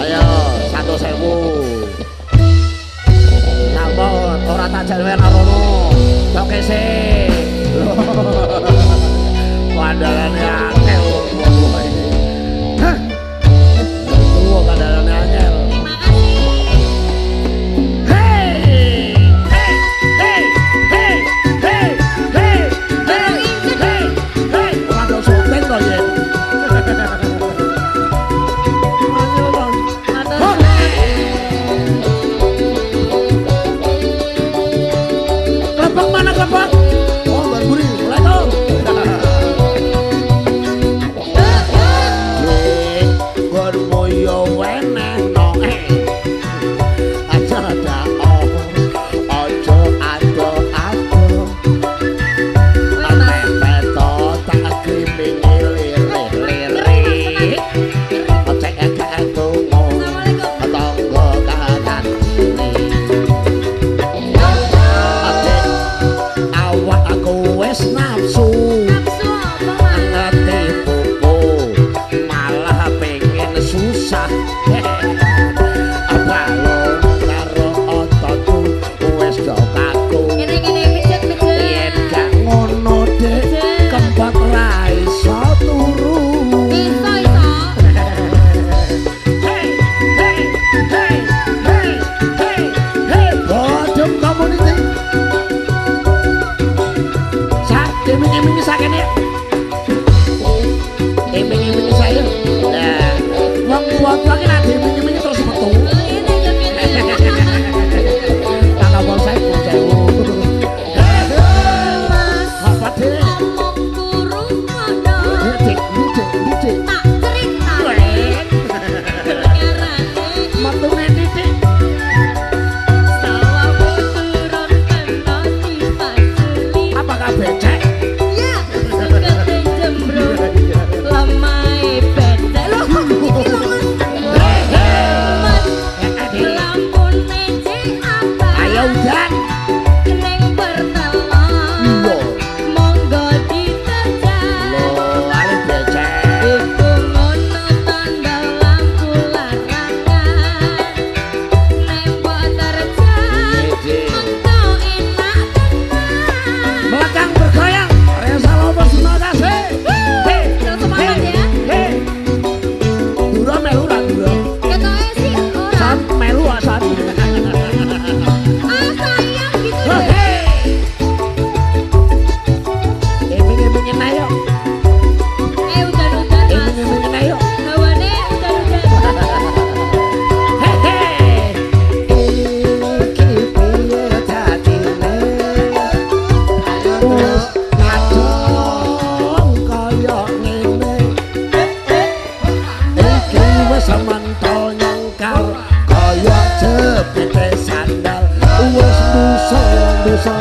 Ayo, satu sewu. Nampot, orang tak jalan arono. Tokese Tokese Krishna Hello, yeah. koyok jepit sandal. Wes duso duso